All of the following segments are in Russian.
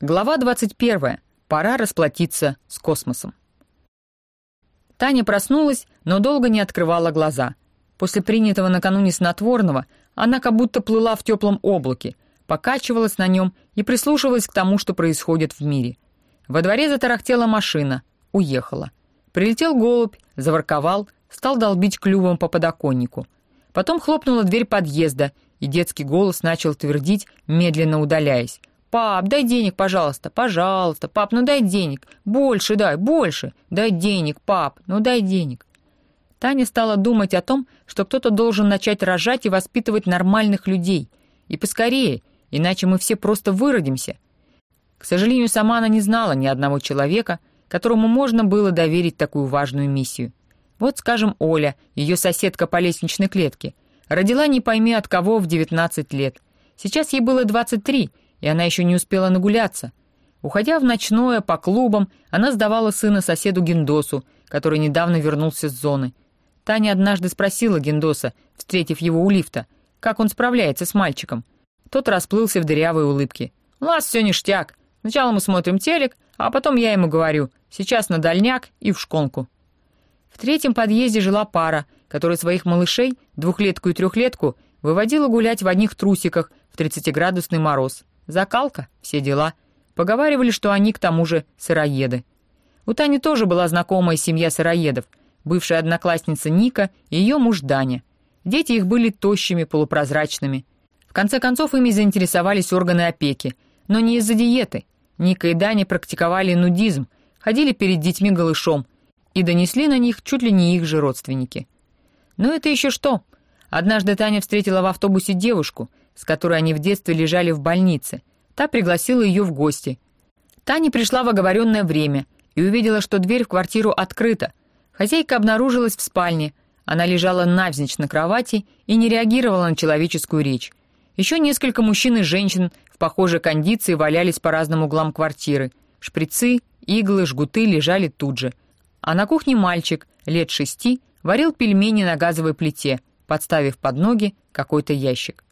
Глава 21. Пора расплатиться с космосом. Таня проснулась, но долго не открывала глаза. После принятого накануне снотворного она как будто плыла в теплом облаке, покачивалась на нем и прислушивалась к тому, что происходит в мире. Во дворе затарахтела машина, уехала. Прилетел голубь, заворковал, стал долбить клювом по подоконнику. Потом хлопнула дверь подъезда, и детский голос начал твердить, медленно удаляясь. «Пап, дай денег, пожалуйста, пожалуйста, пап, ну дай денег, больше дай, больше, дай денег, пап, ну дай денег». Таня стала думать о том, что кто-то должен начать рожать и воспитывать нормальных людей. И поскорее, иначе мы все просто выродимся. К сожалению, сама она не знала ни одного человека, которому можно было доверить такую важную миссию. Вот, скажем, Оля, ее соседка по лестничной клетке, родила не пойми от кого в 19 лет. Сейчас ей было 23, и она еще не успела нагуляться. Уходя в ночное, по клубам, она сдавала сына соседу Гендосу, который недавно вернулся с зоны. Таня однажды спросила Гендоса, встретив его у лифта, как он справляется с мальчиком. Тот расплылся в дырявой улыбке. «У нас все ништяк. Сначала мы смотрим телек, а потом я ему говорю, сейчас на дальняк и в шконку». В третьем подъезде жила пара, которая своих малышей, двухлетку и трехлетку, выводила гулять в одних трусиках в 30-градусный мороз. Закалка, все дела. Поговаривали, что они к тому же сыроеды. У Тани тоже была знакомая семья сыроедов, бывшая одноклассница Ника и ее муж Даня. Дети их были тощими, полупрозрачными. В конце концов, ими заинтересовались органы опеки, но не из-за диеты. Ника и Даня практиковали нудизм, ходили перед детьми голышом и донесли на них чуть ли не их же родственники. Но это еще что? Однажды Таня встретила в автобусе девушку, с которой они в детстве лежали в больнице. Та пригласила ее в гости. Таня пришла в оговоренное время и увидела, что дверь в квартиру открыта. Хозяйка обнаружилась в спальне. Она лежала навзничь на кровати и не реагировала на человеческую речь. Еще несколько мужчин и женщин в похожей кондиции валялись по разным углам квартиры. Шприцы, иглы, жгуты лежали тут же. А на кухне мальчик, лет шести, варил пельмени на газовой плите, подставив под ноги какой-то ящик.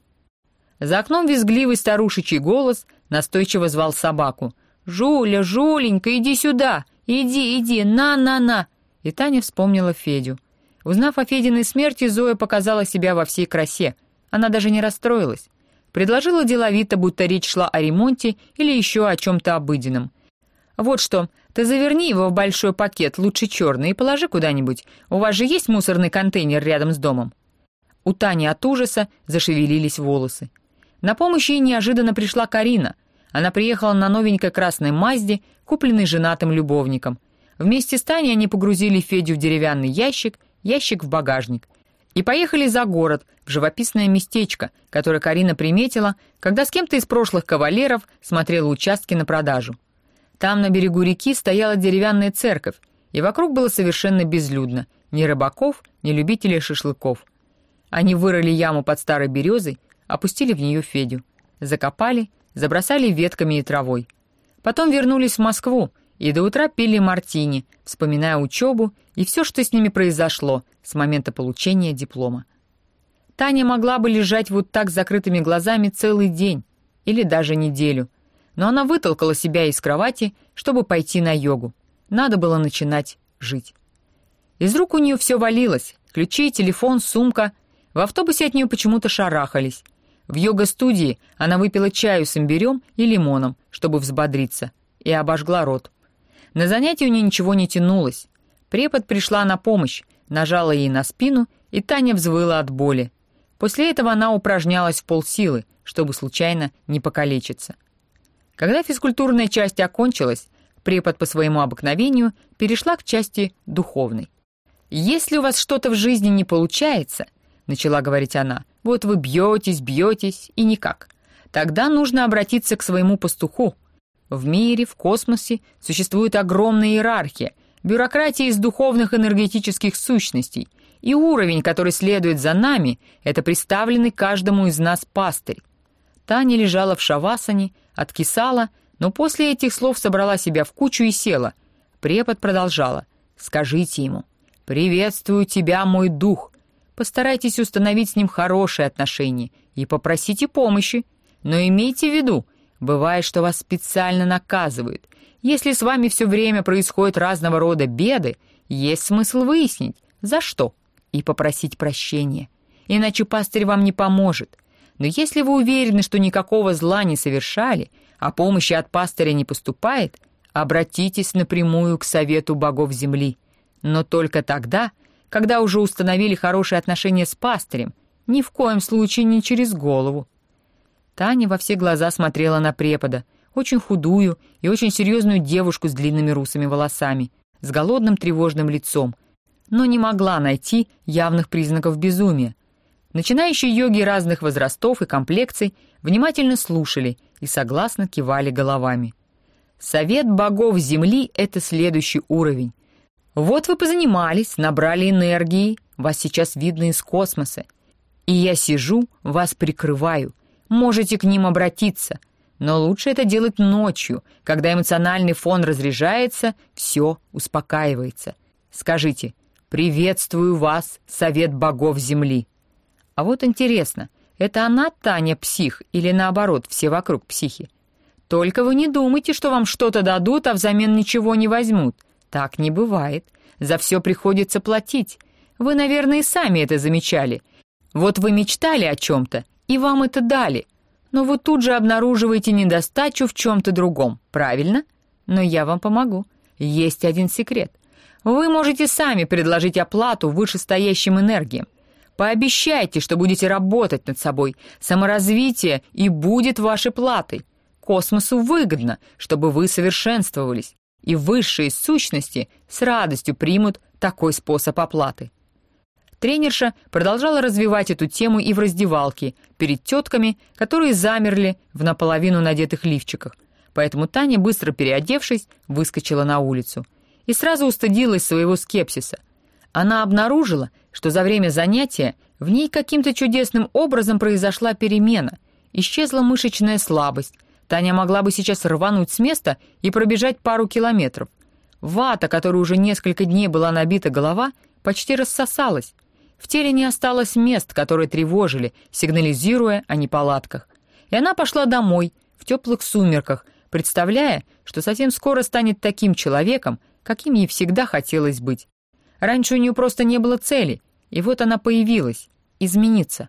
За окном визгливый старушечий голос настойчиво звал собаку. «Жуля, Жуленька, иди сюда! Иди, иди, на-на-на!» И Таня вспомнила Федю. Узнав о Фединой смерти, Зоя показала себя во всей красе. Она даже не расстроилась. Предложила деловито, будто речь шла о ремонте или еще о чем-то обыденном. «Вот что, ты заверни его в большой пакет, лучше черный, и положи куда-нибудь. У вас же есть мусорный контейнер рядом с домом?» У Тани от ужаса зашевелились волосы. На помощь ей неожиданно пришла Карина. Она приехала на новенькой красной Мазде, купленной женатым любовником. Вместе с Таней они погрузили Федю в деревянный ящик, ящик в багажник. И поехали за город, в живописное местечко, которое Карина приметила, когда с кем-то из прошлых кавалеров смотрела участки на продажу. Там на берегу реки стояла деревянная церковь, и вокруг было совершенно безлюдно, ни рыбаков, ни любителей шашлыков. Они вырыли яму под старой березой, опустили в нее Федю. Закопали, забросали ветками и травой. Потом вернулись в Москву и до утра пили мартини, вспоминая учебу и все, что с ними произошло с момента получения диплома. Таня могла бы лежать вот так с закрытыми глазами целый день или даже неделю, но она вытолкала себя из кровати, чтобы пойти на йогу. Надо было начинать жить. Из рук у нее все валилось, ключи, телефон, сумка. В автобусе от нее почему-то шарахались. В йога-студии она выпила чаю с имбирем и лимоном, чтобы взбодриться, и обожгла рот. На занятии у нее ничего не тянулось. Препод пришла на помощь, нажала ей на спину, и Таня взвыла от боли. После этого она упражнялась в полсилы, чтобы случайно не покалечиться. Когда физкультурная часть окончилась, препод по своему обыкновению перешла к части духовной. «Если у вас что-то в жизни не получается», — начала говорить она, — вот вы бьетесь, бьетесь, и никак. Тогда нужно обратиться к своему пастуху. В мире, в космосе существует огромная иерархия, бюрократия из духовных энергетических сущностей, и уровень, который следует за нами, это представленный каждому из нас пастырь. Таня лежала в шавасане, откисала, но после этих слов собрала себя в кучу и села. Препод продолжала. «Скажите ему, приветствую тебя, мой дух, Постарайтесь установить с ним хорошие отношения и попросите помощи. Но имейте в виду, Бывает, что вас специально наказывают. Если с вами все время происходят разного рода беды, есть смысл выяснить, за что, и попросить прощения. Иначе пастырь вам не поможет. Но если вы уверены, что никакого зла не совершали, а помощи от пастыря не поступает, обратитесь напрямую к совету богов земли. Но только тогда, когда уже установили хорошие отношения с пастырем, ни в коем случае не через голову. Таня во все глаза смотрела на препода, очень худую и очень серьезную девушку с длинными русыми волосами, с голодным тревожным лицом, но не могла найти явных признаков безумия. Начинающие йоги разных возрастов и комплекций внимательно слушали и согласно кивали головами. Совет богов Земли — это следующий уровень. Вот вы позанимались, набрали энергии, вас сейчас видно из космоса. И я сижу, вас прикрываю. Можете к ним обратиться. Но лучше это делать ночью, когда эмоциональный фон разряжается, все успокаивается. Скажите «Приветствую вас, совет богов Земли». А вот интересно, это она, Таня, псих, или наоборот, все вокруг психи? Только вы не думайте, что вам что-то дадут, а взамен ничего не возьмут. Так не бывает. За все приходится платить. Вы, наверное, и сами это замечали. Вот вы мечтали о чем-то, и вам это дали. Но вы тут же обнаруживаете недостачу в чем-то другом, правильно? Но я вам помогу. Есть один секрет. Вы можете сами предложить оплату вышестоящим энергиям. Пообещайте, что будете работать над собой. Саморазвитие и будет вашей платой. Космосу выгодно, чтобы вы совершенствовались, и высшие сущности с радостью примут такой способ оплаты. Тренерша продолжала развивать эту тему и в раздевалке, перед тетками, которые замерли в наполовину надетых лифчиках. Поэтому Таня, быстро переодевшись, выскочила на улицу. И сразу устыдилась своего скепсиса. Она обнаружила, что за время занятия в ней каким-то чудесным образом произошла перемена. Исчезла мышечная слабость, Таня могла бы сейчас рвануть с места и пробежать пару километров. Вата, которой уже несколько дней была набита голова, почти рассосалась. В теле не осталось мест, которые тревожили, сигнализируя о неполадках. И она пошла домой, в теплых сумерках, представляя, что совсем скоро станет таким человеком, каким ей всегда хотелось быть. Раньше у нее просто не было цели, и вот она появилась. Измениться.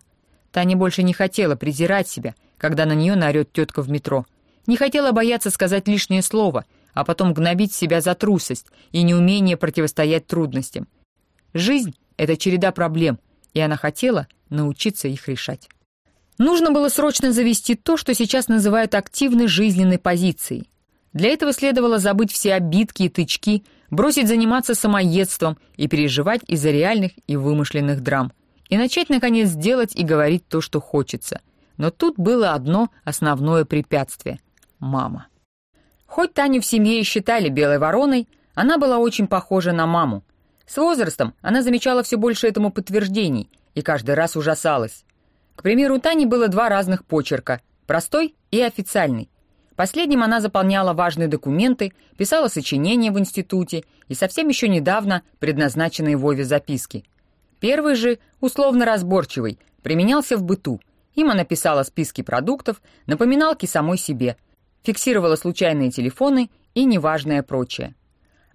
Таня больше не хотела презирать себя — когда на нее наорет тетка в метро. Не хотела бояться сказать лишнее слово, а потом гнобить себя за трусость и неумение противостоять трудностям. Жизнь — это череда проблем, и она хотела научиться их решать. Нужно было срочно завести то, что сейчас называют активной жизненной позицией. Для этого следовало забыть все обидки и тычки, бросить заниматься самоедством и переживать из-за реальных и вымышленных драм, и начать, наконец, делать и говорить то, что хочется. Но тут было одно основное препятствие — мама. Хоть Таню в семье и считали белой вороной, она была очень похожа на маму. С возрастом она замечала все больше этому подтверждений и каждый раз ужасалась. К примеру, у Тани было два разных почерка — простой и официальный. Последним она заполняла важные документы, писала сочинения в институте и совсем еще недавно предназначенные Вове записки. Первый же, условно разборчивый, применялся в быту — им она писала списки продуктов, напоминалки самой себе, фиксировала случайные телефоны и неважное прочее.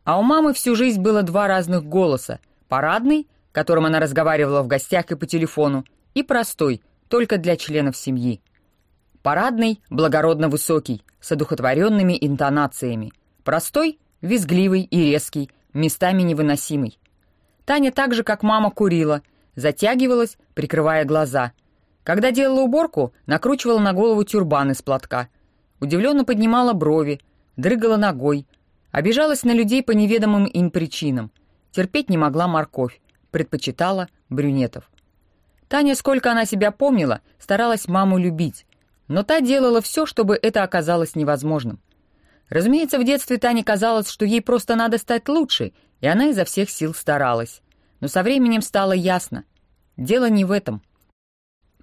А у мамы всю жизнь было два разных голоса. Парадный, которым она разговаривала в гостях и по телефону, и простой, только для членов семьи. Парадный, благородно высокий, с одухотворенными интонациями. Простой, визгливый и резкий, местами невыносимый. Таня так же, как мама, курила, затягивалась, прикрывая глаза — когда делала уборку, накручивала на голову тюрбан из платка. Удивленно поднимала брови, дрыгала ногой. Обижалась на людей по неведомым им причинам. Терпеть не могла морковь, предпочитала брюнетов. Таня, сколько она себя помнила, старалась маму любить, но та делала все, чтобы это оказалось невозможным. Разумеется, в детстве Тане казалось, что ей просто надо стать лучше, и она изо всех сил старалась. Но со временем стало ясно. Дело не в этом —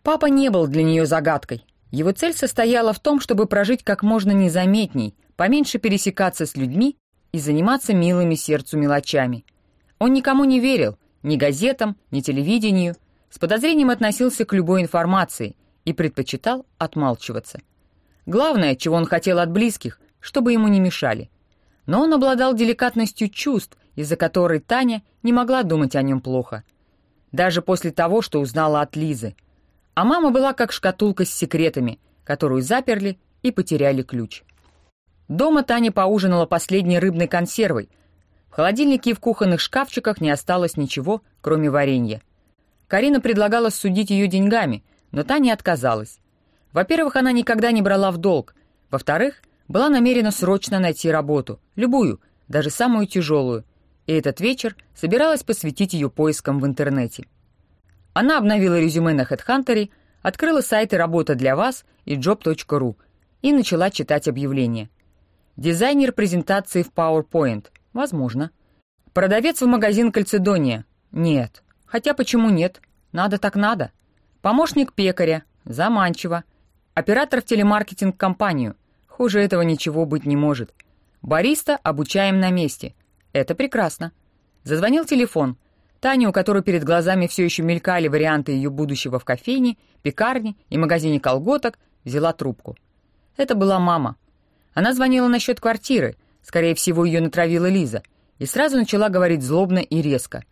Папа не был для нее загадкой. Его цель состояла в том, чтобы прожить как можно незаметней, поменьше пересекаться с людьми и заниматься милыми сердцу мелочами. Он никому не верил, ни газетам, ни телевидению, с подозрением относился к любой информации и предпочитал отмалчиваться. Главное, чего он хотел от близких, чтобы ему не мешали. Но он обладал деликатностью чувств, из-за которой Таня не могла думать о нем плохо. Даже после того, что узнала от Лизы. А мама была как шкатулка с секретами, которую заперли и потеряли ключ. Дома Таня поужинала последней рыбной консервой. В холодильнике и в кухонных шкафчиках не осталось ничего, кроме варенья. Карина предлагала судить ее деньгами, но Таня отказалась. Во-первых, она никогда не брала в долг. Во-вторых, была намерена срочно найти работу, любую, даже самую тяжелую, и этот вечер собиралась посвятить ее поискам в интернете. Она обновила резюме на HeadHunter, открыла сайты «Работа для вас» и job.ru и начала читать объявления. Дизайнер презентации в PowerPoint. Возможно. Продавец в магазин «Кальцедония». Нет. Хотя почему нет? Надо так надо. Помощник пекаря. Заманчиво. Оператор в телемаркетинг-компанию. Хуже этого ничего быть не может. Бариста обучаем на месте. Это прекрасно. Зазвонил телефон. Таня, у которой перед глазами все еще мелькали варианты ее будущего в кофейне, пекарне и магазине колготок, взяла трубку. Это была мама. Она звонила насчет квартиры, скорее всего, ее натравила Лиза, и сразу начала говорить злобно и резко.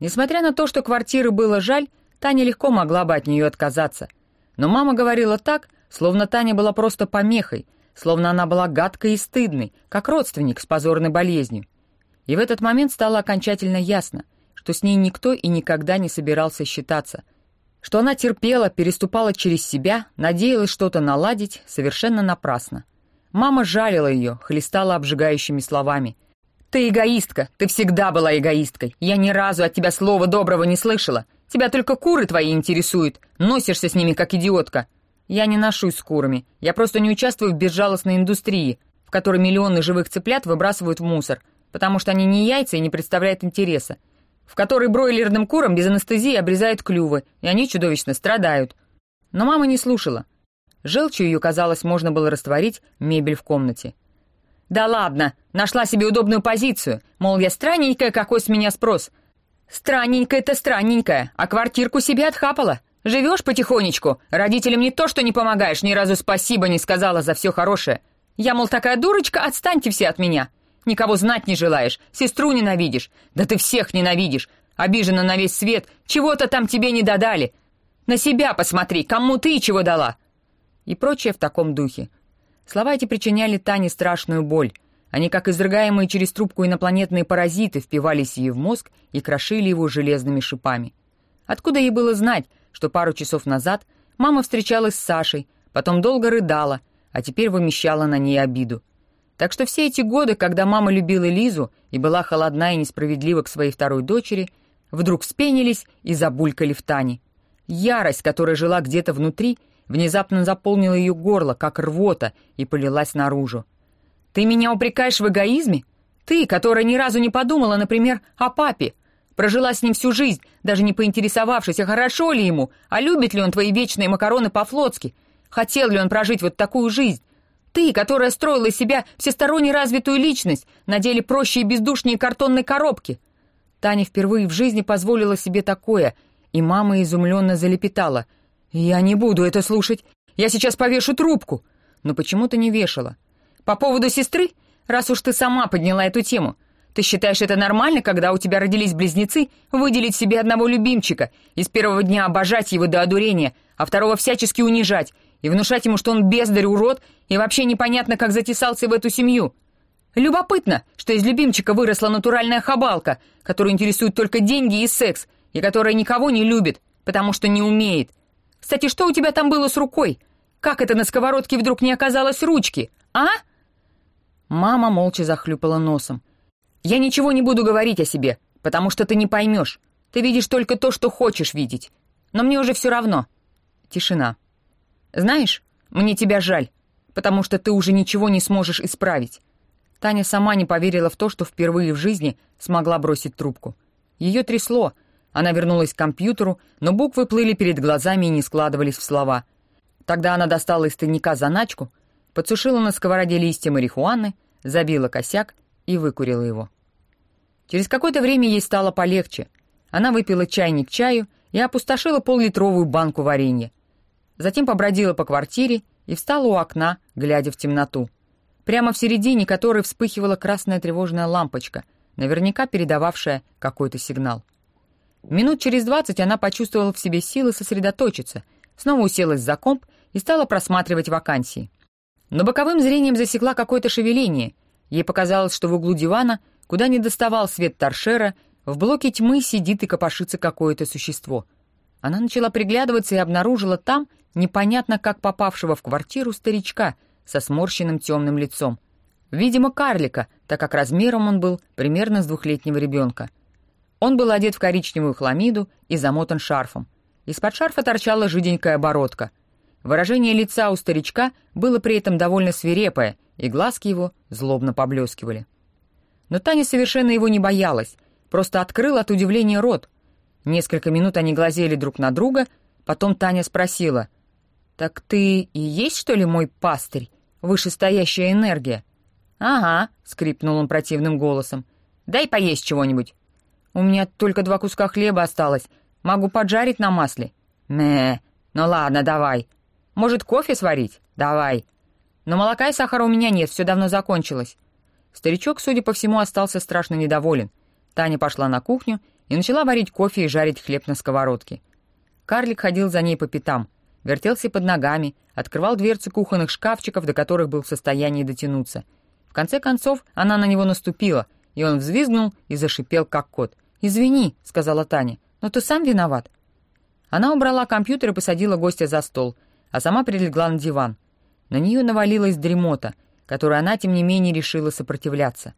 Несмотря на то, что квартиры было жаль, Таня легко могла бы от нее отказаться. Но мама говорила так, словно Таня была просто помехой, словно она была гадкой и стыдной, как родственник с позорной болезнью. И в этот момент стало окончательно ясно, что с ней никто и никогда не собирался считаться, что она терпела, переступала через себя, надеялась что-то наладить совершенно напрасно. Мама жалила ее, хлестала обжигающими словами. «Ты эгоистка, ты всегда была эгоисткой. Я ни разу от тебя слова доброго не слышала. Тебя только куры твои интересуют. Носишься с ними, как идиотка». «Я не ношусь с курами. Я просто не участвую в безжалостной индустрии, в которой миллионы живых цыплят выбрасывают в мусор, потому что они не яйца и не представляют интереса, в которой бройлерным курам без анестезии обрезают клювы, и они чудовищно страдают». Но мама не слушала. Желчью ее, казалось, можно было растворить мебель в комнате. «Да ладно! Нашла себе удобную позицию. Мол, я странненькая, какой с меня спрос. Странненькая-то странненькая, а квартирку себе отхапала. Живешь потихонечку. Родителям не то, что не помогаешь, ни разу спасибо не сказала за все хорошее. Я, мол, такая дурочка, отстаньте все от меня. Никого знать не желаешь, сестру ненавидишь. Да ты всех ненавидишь. Обижена на весь свет, чего-то там тебе не додали. На себя посмотри, кому ты чего дала и прочее в таком духе. Слова эти причиняли Тане страшную боль. Они, как изрыгаемые через трубку инопланетные паразиты, впивались ей в мозг и крошили его железными шипами. Откуда ей было знать, что пару часов назад мама встречалась с Сашей, потом долго рыдала, а теперь вымещала на ней обиду. Так что все эти годы, когда мама любила Лизу и была холодна и несправедлива к своей второй дочери, вдруг спенились и забулькали в Тане. Ярость, которая жила где-то внутри, внезапно заполнила ее горло, как рвота, и полилась наружу. «Ты меня упрекаешь в эгоизме? Ты, которая ни разу не подумала, например, о папе, прожила с ним всю жизнь, даже не поинтересовавшись, а хорошо ли ему, а любит ли он твои вечные макароны по-флотски, хотел ли он прожить вот такую жизнь. Ты, которая строила из себя всесторонне развитую личность, на проще и бездушнее картонной коробки». Таня впервые в жизни позволила себе такое, и мама изумленно залепетала — «Я не буду это слушать. Я сейчас повешу трубку». Но почему-то не вешала. «По поводу сестры? Раз уж ты сама подняла эту тему. Ты считаешь это нормально, когда у тебя родились близнецы, выделить себе одного любимчика и с первого дня обожать его до одурения, а второго всячески унижать и внушать ему, что он бездарь, урод и вообще непонятно, как затесался в эту семью?» Любопытно, что из любимчика выросла натуральная хабалка, которую интересуют только деньги и секс, и которая никого не любит, потому что не умеет. Кстати, что у тебя там было с рукой? Как это на сковородке вдруг не оказалось ручки, а?» Мама молча захлюпала носом. «Я ничего не буду говорить о себе, потому что ты не поймешь. Ты видишь только то, что хочешь видеть. Но мне уже все равно». Тишина. «Знаешь, мне тебя жаль, потому что ты уже ничего не сможешь исправить». Таня сама не поверила в то, что впервые в жизни смогла бросить трубку. Ее трясло, она вернулась к компьютеру, но буквы плыли перед глазами и не складывались в слова. Тогда она достала из тайника заначку, подсушила на сковороде листья марихуаны, забила косяк и выкурила его. Через какое-то время ей стало полегче. Она выпила чайник чаю и опустошила поллитровую банку варенья. Затем побродила по квартире и встала у окна, глядя в темноту. Прямо в середине которой вспыхивала красная тревожная лампочка, наверняка передававшая какой-то сигнал. Минут через двадцать она почувствовала в себе силы сосредоточиться, снова уселась за комп и стала просматривать вакансии. Но боковым зрением засекла какое-то шевеление. Ей показалось, что в углу дивана, куда не доставал свет торшера, в блоке тьмы сидит и копошится какое-то существо. Она начала приглядываться и обнаружила там непонятно как попавшего в квартиру старичка со сморщенным темным лицом. Видимо, карлика, так как размером он был примерно с двухлетнего ребенка. Он был одет в коричневую хламиду и замотан шарфом. Из-под шарфа торчала жиденькая бородка. Выражение лица у старичка было при этом довольно свирепое, и глазки его злобно поблескивали. Но Таня совершенно его не боялась, просто открыла от удивления рот. Несколько минут они глазели друг на друга, потом Таня спросила, «Так ты и есть, что ли, мой пастырь, вышестоящая энергия?» «Ага», — скрипнул он противным голосом. «Дай поесть чего-нибудь». «У меня только два куска хлеба осталось. Могу поджарить на масле». «Мэ, ну ладно, давай. Может, кофе сварить? Давай. Но молока и сахара у меня нет, все давно закончилось». Старичок, судя по всему, остался страшно недоволен. Таня пошла на кухню и начала варить кофе и жарить хлеб на сковородке. Карлик ходил за ней по пятам, вертелся под ногами, открывал дверцы кухонных шкафчиков, до которых был в состоянии дотянуться. В конце концов, она на него наступила, и он взвизгнул и зашипел, как кот. «Извини», — сказала Таня, — «но ты сам виноват». Она убрала компьютер и посадила гостя за стол, а сама прилегла на диван. На нее навалилась дремота, которой она, тем не менее, решила сопротивляться.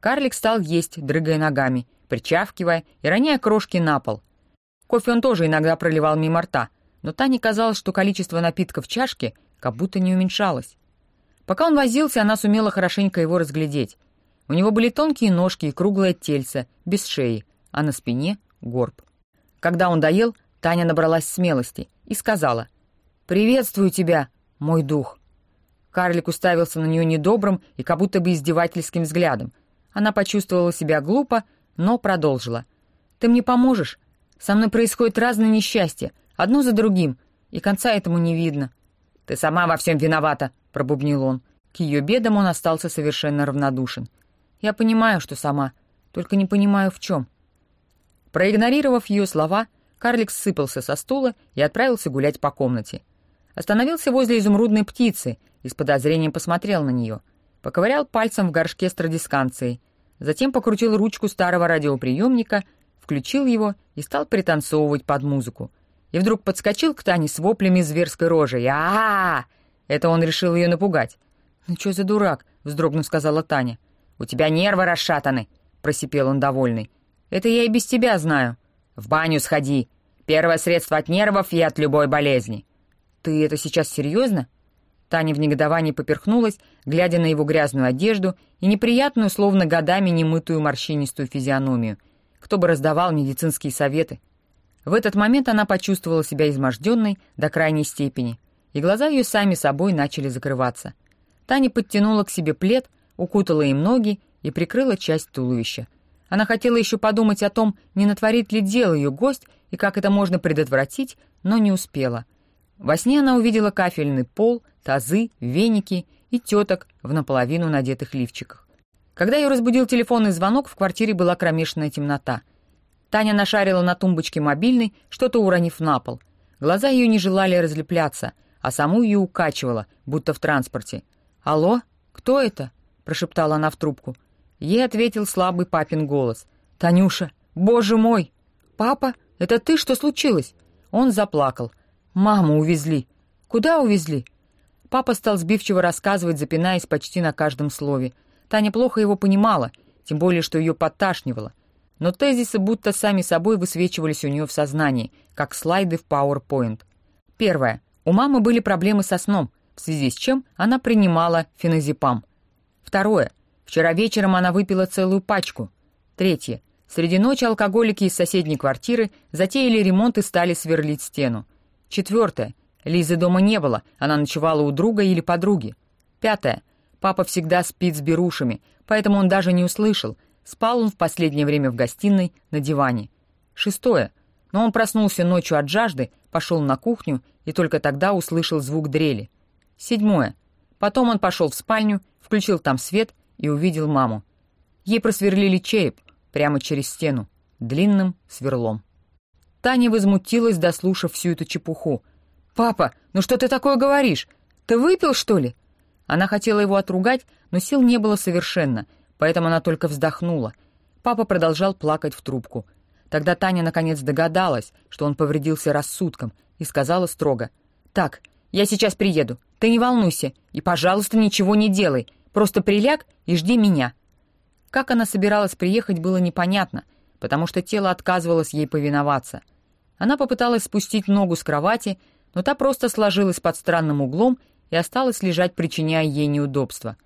Карлик стал есть, дрыгая ногами, причавкивая и роняя крошки на пол. Кофе он тоже иногда проливал мимо рта, но Тане казалось, что количество напитка в чашке как будто не уменьшалось. Пока он возился, она сумела хорошенько его разглядеть. У него были тонкие ножки и круглое тельце, без шеи, а на спине — горб. Когда он доел, Таня набралась смелости и сказала «Приветствую тебя, мой дух». Карлик уставился на нее недобрым и как будто бы издевательским взглядом. Она почувствовала себя глупо, но продолжила. «Ты мне поможешь? Со мной происходят разные несчастья, одно за другим, и конца этому не видно». «Ты сама во всем виновата», — пробубнил он. К ее бедам он остался совершенно равнодушен. «Я понимаю, что сама, только не понимаю, в чем». Проигнорировав ее слова, карлик сыпался со стула и отправился гулять по комнате. Остановился возле изумрудной птицы и с подозрением посмотрел на нее. Поковырял пальцем в горшке с традисканцией, затем покрутил ручку старого радиоприемника, включил его и стал пританцовывать под музыку. И вдруг подскочил к Тане с воплями зверской рожей. а а, -а! Это он решил ее напугать. «Ну что за дурак?» — вздрогнув, сказала Таня. «У тебя нервы расшатаны», — просипел он довольный. «Это я и без тебя знаю. В баню сходи. Первое средство от нервов и от любой болезни». «Ты это сейчас серьезно?» Таня в негодовании поперхнулась, глядя на его грязную одежду и неприятную, словно годами немытую морщинистую физиономию. Кто бы раздавал медицинские советы? В этот момент она почувствовала себя изможденной до крайней степени, и глаза ее сами собой начали закрываться. Таня подтянула к себе плед, укутала им ноги и прикрыла часть туловища. Она хотела еще подумать о том, не натворит ли дело ее гость и как это можно предотвратить, но не успела. Во сне она увидела кафельный пол, тазы, веники и теток в наполовину надетых лифчиках. Когда ее разбудил телефонный звонок, в квартире была кромешная темнота. Таня нашарила на тумбочке мобильный, что-то уронив на пол. Глаза ее не желали разлепляться, а саму ее укачивало, будто в транспорте. «Алло? Кто это?» — прошептала она в трубку. Ей ответил слабый папин голос. «Танюша! Боже мой! Папа, это ты? Что случилось?» Он заплакал. «Маму увезли». «Куда увезли?» Папа стал сбивчиво рассказывать, запинаясь почти на каждом слове. Таня плохо его понимала, тем более, что ее подташнивало. Но тезисы будто сами собой высвечивались у нее в сознании, как слайды в PowerPoint. Первое. У мамы были проблемы со сном, в связи с чем она принимала феназепам. Второе. Вчера вечером она выпила целую пачку. Третье. Среди ночи алкоголики из соседней квартиры затеяли ремонт и стали сверлить стену. Четвертое. Лизы дома не было, она ночевала у друга или подруги. Пятое. Папа всегда спит с берушами, поэтому он даже не услышал. Спал он в последнее время в гостиной на диване. Шестое. Но он проснулся ночью от жажды, пошел на кухню и только тогда услышал звук дрели. Седьмое. Потом он пошел в спальню, включил там свет и увидел маму. Ей просверлили череп прямо через стену, длинным сверлом. Таня возмутилась, дослушав всю эту чепуху. «Папа, ну что ты такое говоришь? Ты выпил, что ли?» Она хотела его отругать, но сил не было совершенно, поэтому она только вздохнула. Папа продолжал плакать в трубку. Тогда Таня наконец догадалась, что он повредился рассудком, и сказала строго. «Так, я сейчас приеду. Ты не волнуйся. И, пожалуйста, ничего не делай. Просто приляг и жди меня». Как она собиралась приехать, было непонятно, потому что тело отказывалось ей повиноваться. Она попыталась спустить ногу с кровати, но та просто сложилась под странным углом и осталась лежать, причиняя ей неудобства.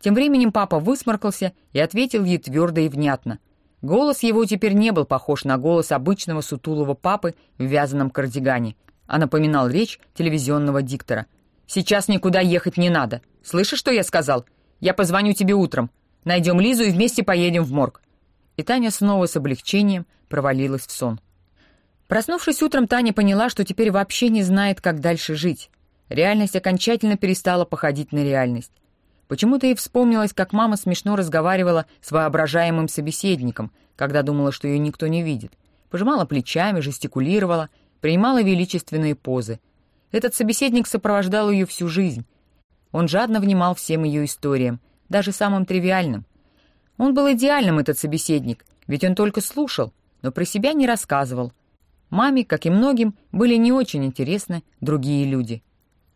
Тем временем папа высморкался и ответил ей твердо и внятно. Голос его теперь не был похож на голос обычного сутулого папы в вязаном кардигане, а напоминал речь телевизионного диктора. «Сейчас никуда ехать не надо. Слышишь, что я сказал? Я позвоню тебе утром. Найдем Лизу и вместе поедем в морг». И Таня снова с облегчением провалилась в сон. Проснувшись утром, Таня поняла, что теперь вообще не знает, как дальше жить. Реальность окончательно перестала походить на реальность. Почему-то ей вспомнилось, как мама смешно разговаривала с воображаемым собеседником, когда думала, что ее никто не видит. Пожимала плечами, жестикулировала, принимала величественные позы. Этот собеседник сопровождал ее всю жизнь. Он жадно внимал всем ее историям, даже самым тривиальным. Он был идеальным, этот собеседник, ведь он только слушал, но про себя не рассказывал. Маме, как и многим, были не очень интересны другие люди.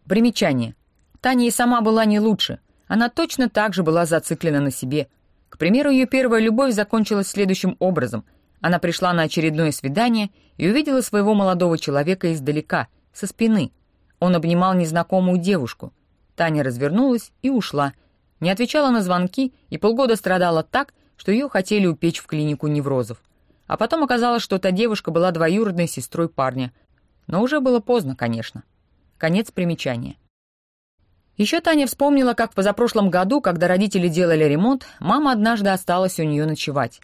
Примечание. Таня и сама была не лучше. Она точно так же была зациклена на себе. К примеру, ее первая любовь закончилась следующим образом. Она пришла на очередное свидание и увидела своего молодого человека издалека, со спины. Он обнимал незнакомую девушку. Таня развернулась и ушла, не отвечала на звонки и полгода страдала так, что ее хотели упечь в клинику неврозов. А потом оказалось, что та девушка была двоюродной сестрой парня. Но уже было поздно, конечно. Конец примечания. Еще Таня вспомнила, как в позапрошлом году, когда родители делали ремонт, мама однажды осталась у нее ночевать.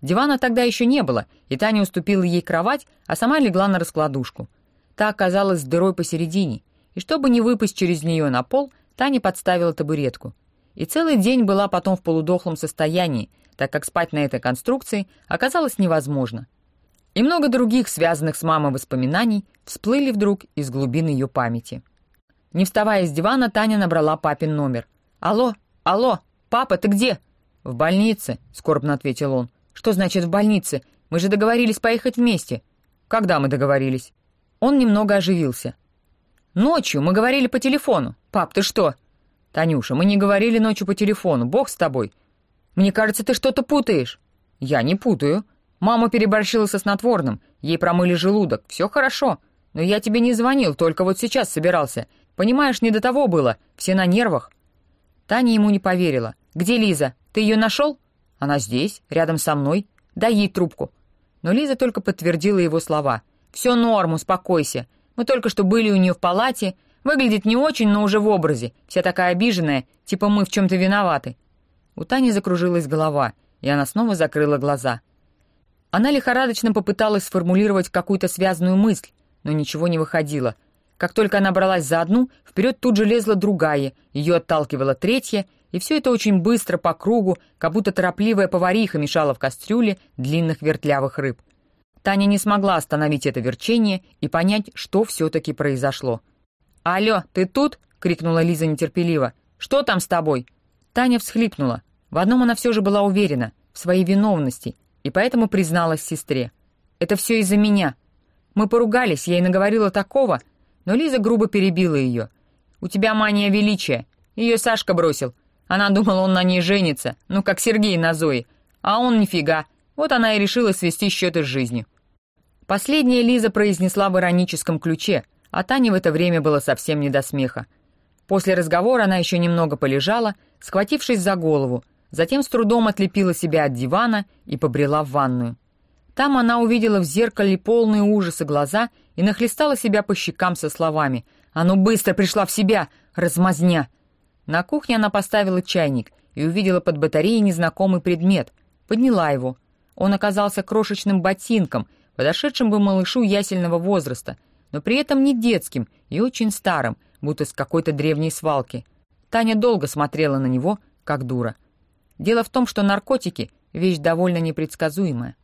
Дивана тогда еще не было, и Таня уступила ей кровать, а сама легла на раскладушку. Та оказалась с дырой посередине, и чтобы не выпасть через нее на пол, Таня подставила табуретку — и целый день была потом в полудохлом состоянии, так как спать на этой конструкции оказалось невозможно. И много других, связанных с мамой воспоминаний, всплыли вдруг из глубин ее памяти. Не вставая с дивана, Таня набрала папин номер. «Алло, алло, папа, ты где?» «В больнице», — скорбно ответил он. «Что значит в больнице? Мы же договорились поехать вместе». «Когда мы договорились?» Он немного оживился. «Ночью мы говорили по телефону. Пап, ты что?» «Танюша, мы не говорили ночью по телефону, бог с тобой. Мне кажется, ты что-то путаешь». «Я не путаю. Мама переборщила со снотворным, ей промыли желудок, все хорошо. Но я тебе не звонил, только вот сейчас собирался. Понимаешь, не до того было, все на нервах». Таня ему не поверила. «Где Лиза? Ты ее нашел?» «Она здесь, рядом со мной. Дай ей трубку». Но Лиза только подтвердила его слова. «Все норм, успокойся. Мы только что были у нее в палате, Выглядит не очень, но уже в образе. Вся такая обиженная, типа мы в чем-то виноваты. У Тани закружилась голова, и она снова закрыла глаза. Она лихорадочно попыталась сформулировать какую-то связанную мысль, но ничего не выходило. Как только она бралась за одну, вперед тут же лезла другая, ее отталкивала третья, и все это очень быстро, по кругу, как будто торопливая повариха мешала в кастрюле длинных вертлявых рыб. Таня не смогла остановить это верчение и понять, что все-таки произошло. «Алло, ты тут?» — крикнула Лиза нетерпеливо. «Что там с тобой?» Таня всхлипнула. В одном она все же была уверена, в своей виновности, и поэтому призналась сестре. «Это все из-за меня. Мы поругались, я ей наговорила такого, но Лиза грубо перебила ее. «У тебя мания величия. Ее Сашка бросил. Она думала, он на ней женится, ну, как Сергей на Зое. А он нифига. Вот она и решила свести счеты с жизнью». Последняя Лиза произнесла в ироническом ключе — а Тане в это время было совсем не до смеха. После разговора она еще немного полежала, схватившись за голову, затем с трудом отлепила себя от дивана и побрела в ванную. Там она увидела в зеркале полные ужаса глаза и нахлестала себя по щекам со словами «А ну быстро пришла в себя, размазня!» На кухне она поставила чайник и увидела под батареей незнакомый предмет. Подняла его. Он оказался крошечным ботинком, подошедшим бы малышу ясельного возраста, но при этом не детским и очень старым, будто с какой-то древней свалки. Таня долго смотрела на него, как дура. Дело в том, что наркотики — вещь довольно непредсказуемая.